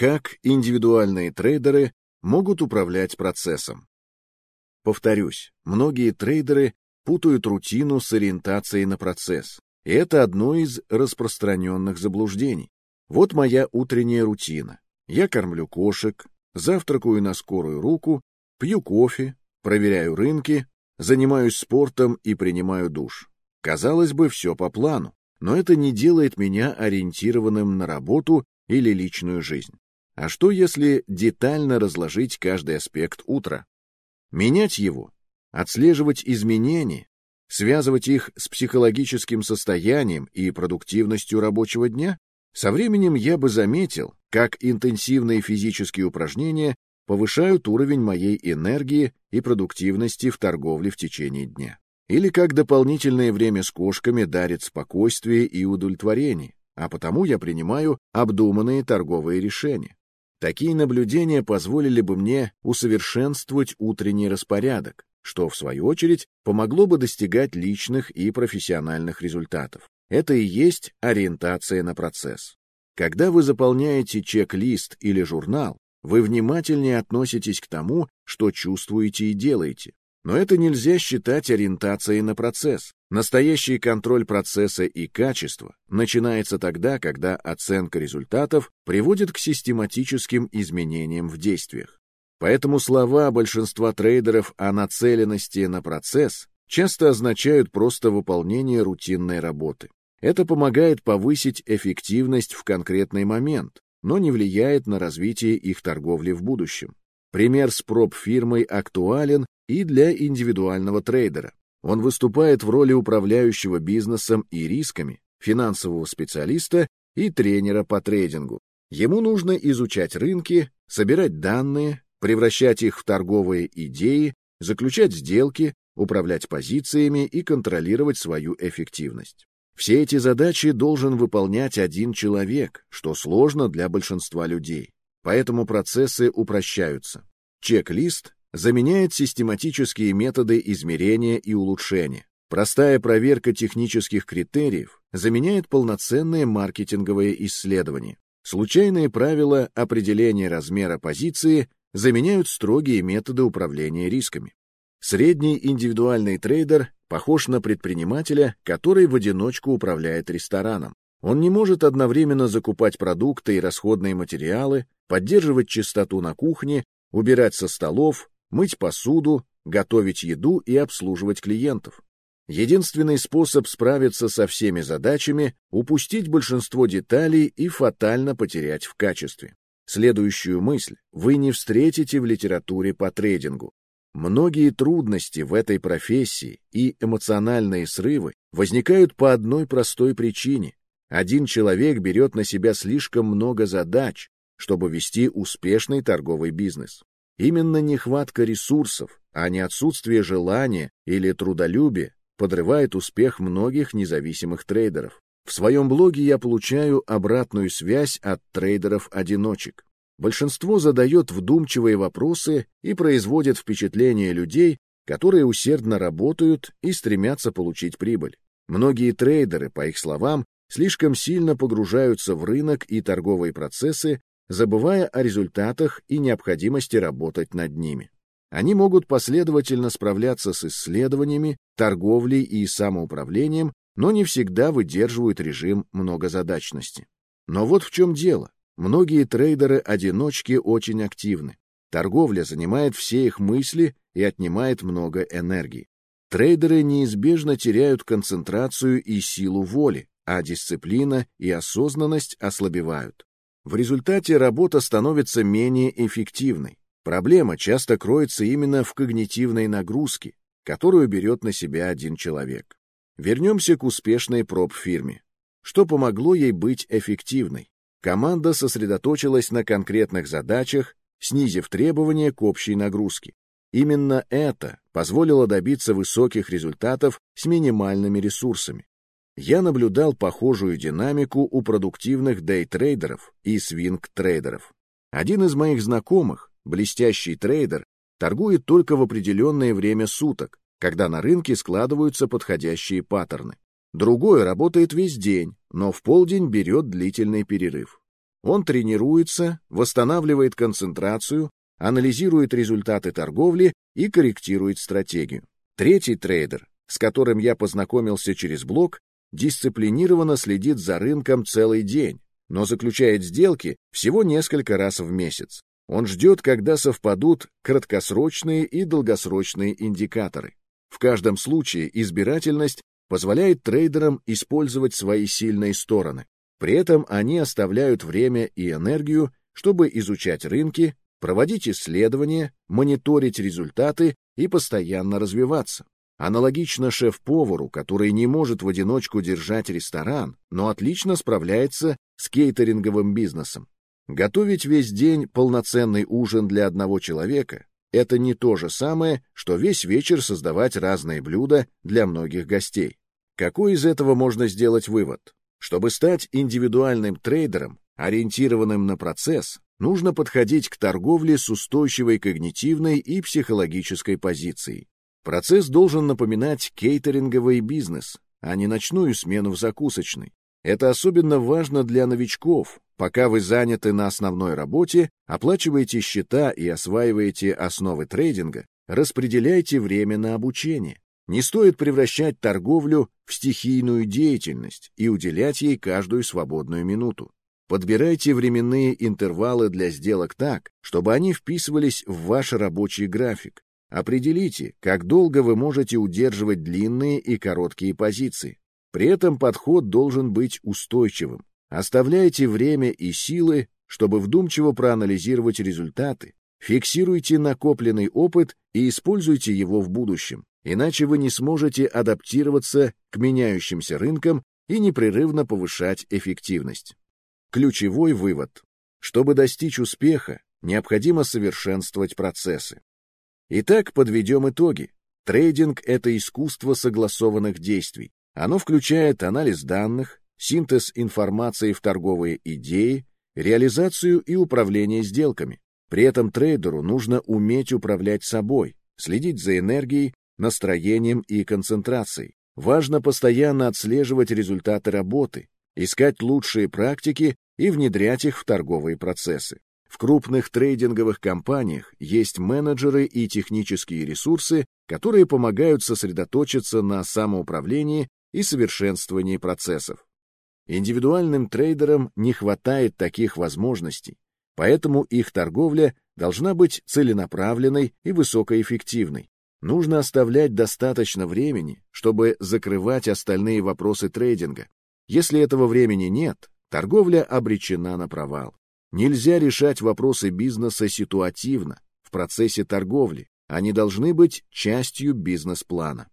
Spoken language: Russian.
Как индивидуальные трейдеры могут управлять процессом? Повторюсь, многие трейдеры путают рутину с ориентацией на процесс. И это одно из распространенных заблуждений. Вот моя утренняя рутина. Я кормлю кошек, завтракаю на скорую руку, пью кофе, проверяю рынки, занимаюсь спортом и принимаю душ. Казалось бы, все по плану, но это не делает меня ориентированным на работу или личную жизнь. А что, если детально разложить каждый аспект утра? Менять его, отслеживать изменения, связывать их с психологическим состоянием и продуктивностью рабочего дня? Со временем я бы заметил, как интенсивные физические упражнения повышают уровень моей энергии и продуктивности в торговле в течение дня. Или как дополнительное время с кошками дарит спокойствие и удовлетворение, а потому я принимаю обдуманные торговые решения. Такие наблюдения позволили бы мне усовершенствовать утренний распорядок, что, в свою очередь, помогло бы достигать личных и профессиональных результатов. Это и есть ориентация на процесс. Когда вы заполняете чек-лист или журнал, вы внимательнее относитесь к тому, что чувствуете и делаете. Но это нельзя считать ориентацией на процесс. Настоящий контроль процесса и качества начинается тогда, когда оценка результатов приводит к систематическим изменениям в действиях. Поэтому слова большинства трейдеров о нацеленности на процесс часто означают просто выполнение рутинной работы. Это помогает повысить эффективность в конкретный момент, но не влияет на развитие их торговли в будущем. Пример с проб-фирмой актуален и для индивидуального трейдера. Он выступает в роли управляющего бизнесом и рисками, финансового специалиста и тренера по трейдингу. Ему нужно изучать рынки, собирать данные, превращать их в торговые идеи, заключать сделки, управлять позициями и контролировать свою эффективность. Все эти задачи должен выполнять один человек, что сложно для большинства людей. Поэтому процессы упрощаются. Чек-лист заменяет систематические методы измерения и улучшения. Простая проверка технических критериев заменяет полноценное маркетинговое исследование. Случайные правила определения размера позиции заменяют строгие методы управления рисками. Средний индивидуальный трейдер похож на предпринимателя, который в одиночку управляет рестораном. Он не может одновременно закупать продукты и расходные материалы, поддерживать чистоту на кухне, убирать со столов, мыть посуду, готовить еду и обслуживать клиентов. Единственный способ справиться со всеми задачами — упустить большинство деталей и фатально потерять в качестве. Следующую мысль вы не встретите в литературе по трейдингу. Многие трудности в этой профессии и эмоциональные срывы возникают по одной простой причине. Один человек берет на себя слишком много задач, чтобы вести успешный торговый бизнес. Именно нехватка ресурсов, а не отсутствие желания или трудолюбия подрывает успех многих независимых трейдеров. В своем блоге я получаю обратную связь от трейдеров-одиночек. Большинство задает вдумчивые вопросы и производит впечатление людей, которые усердно работают и стремятся получить прибыль. Многие трейдеры, по их словам, слишком сильно погружаются в рынок и торговые процессы, забывая о результатах и необходимости работать над ними. Они могут последовательно справляться с исследованиями, торговлей и самоуправлением, но не всегда выдерживают режим многозадачности. Но вот в чем дело. Многие трейдеры-одиночки очень активны. Торговля занимает все их мысли и отнимает много энергии. Трейдеры неизбежно теряют концентрацию и силу воли, а дисциплина и осознанность ослабевают. В результате работа становится менее эффективной. Проблема часто кроется именно в когнитивной нагрузке, которую берет на себя один человек. Вернемся к успешной проб-фирме. Что помогло ей быть эффективной? Команда сосредоточилась на конкретных задачах, снизив требования к общей нагрузке. Именно это позволило добиться высоких результатов с минимальными ресурсами я наблюдал похожую динамику у продуктивных дейтрейдеров и свинг-трейдеров. Один из моих знакомых, блестящий трейдер, торгует только в определенное время суток, когда на рынке складываются подходящие паттерны. Другой работает весь день, но в полдень берет длительный перерыв. Он тренируется, восстанавливает концентрацию, анализирует результаты торговли и корректирует стратегию. Третий трейдер, с которым я познакомился через блог, дисциплинированно следит за рынком целый день, но заключает сделки всего несколько раз в месяц. Он ждет, когда совпадут краткосрочные и долгосрочные индикаторы. В каждом случае избирательность позволяет трейдерам использовать свои сильные стороны. При этом они оставляют время и энергию, чтобы изучать рынки, проводить исследования, мониторить результаты и постоянно развиваться. Аналогично шеф-повару, который не может в одиночку держать ресторан, но отлично справляется с кейтеринговым бизнесом. Готовить весь день полноценный ужин для одного человека – это не то же самое, что весь вечер создавать разные блюда для многих гостей. Какой из этого можно сделать вывод? Чтобы стать индивидуальным трейдером, ориентированным на процесс, нужно подходить к торговле с устойчивой когнитивной и психологической позицией. Процесс должен напоминать кейтеринговый бизнес, а не ночную смену в закусочной. Это особенно важно для новичков. Пока вы заняты на основной работе, оплачиваете счета и осваиваете основы трейдинга, распределяйте время на обучение. Не стоит превращать торговлю в стихийную деятельность и уделять ей каждую свободную минуту. Подбирайте временные интервалы для сделок так, чтобы они вписывались в ваш рабочий график. Определите, как долго вы можете удерживать длинные и короткие позиции. При этом подход должен быть устойчивым. Оставляйте время и силы, чтобы вдумчиво проанализировать результаты, фиксируйте накопленный опыт и используйте его в будущем, иначе вы не сможете адаптироваться к меняющимся рынкам и непрерывно повышать эффективность. Ключевой вывод. Чтобы достичь успеха, необходимо совершенствовать процессы. Итак, подведем итоги. Трейдинг — это искусство согласованных действий. Оно включает анализ данных, синтез информации в торговые идеи, реализацию и управление сделками. При этом трейдеру нужно уметь управлять собой, следить за энергией, настроением и концентрацией. Важно постоянно отслеживать результаты работы, искать лучшие практики и внедрять их в торговые процессы. В крупных трейдинговых компаниях есть менеджеры и технические ресурсы, которые помогают сосредоточиться на самоуправлении и совершенствовании процессов. Индивидуальным трейдерам не хватает таких возможностей, поэтому их торговля должна быть целенаправленной и высокоэффективной. Нужно оставлять достаточно времени, чтобы закрывать остальные вопросы трейдинга. Если этого времени нет, торговля обречена на провал. Нельзя решать вопросы бизнеса ситуативно, в процессе торговли. Они должны быть частью бизнес-плана.